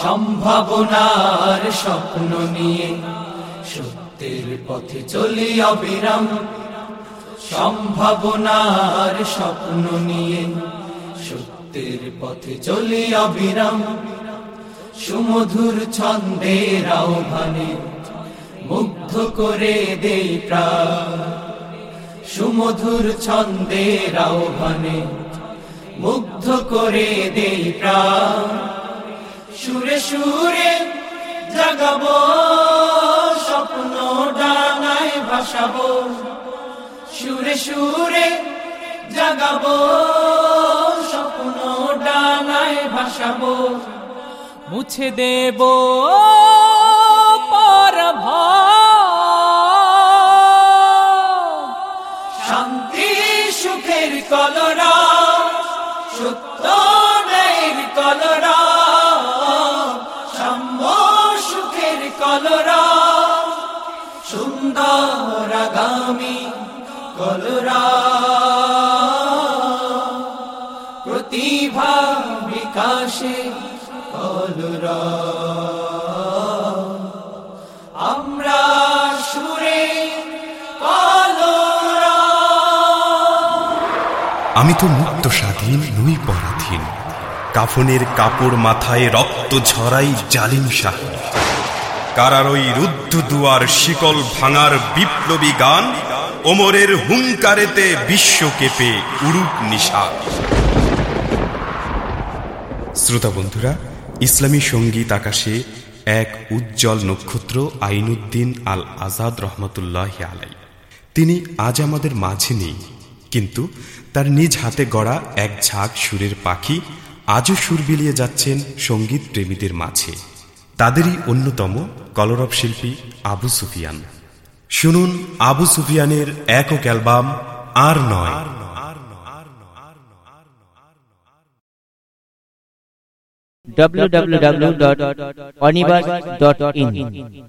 সম্ভাবনার স্বপ্ন নিয়ে সত্যের পথে চলি অবিরাম। সম্ভাবনার স্বপ্ন নিয়ে সত্যের পথে চলি অবিরাম। সুমধুর ছন্দের আহ্বানে মুগ্ধ করে দেই প্রাণ। সুমধুর ছন্দের আহ্বানে মুগ্ধ করে দেই প্রাণ। সুরে সুরে জাগাবো, স্বপ্ন ডানায় ভাসাবো। সুরে সুরে জাগাবো, স্বপ্ন ডানায় ভাসাবো। মুছে দেব শান্তি, সুখের কলরা কলরা। প্রতিভা বিকাশে কলরা। আমরা সুরে আমি তো মুক্ত স্বাধীন, নই পরাধীন। কাফনের কাপড় মাথায় রক্ত ঝরাই জালিম শাহী। কারারই রুদ্ধ দুয়ার শিকল ভাঙার বিপ্লবী গান ওমরের হুঙ্কারেতে বিশ্ব কেঁপে উড়ুক নিশা শ্রোতা বন্ধুরা, ইসলামী সংগীত আকাশে এক উজ্জ্বল নক্ষত্র আইনুদ্দিন আল আজাদ রহমতুল্লাহ আলাই। তিনি আজ আমাদের মাঝে নেই, কিন্তু তার নিজ হাতে গড়া এক ঝাঁক সুরের পাখি আজও সুর বিলিয়ে যাচ্ছেন সংগীত প্রেমীদের মাঝে। তাদেরই অন্যতম কলরব শিল্পী আবু সুফিয়ান। শুনুন আবু সুফিয়ানের একক অ্যালবাম আর নয়। www.onibus.in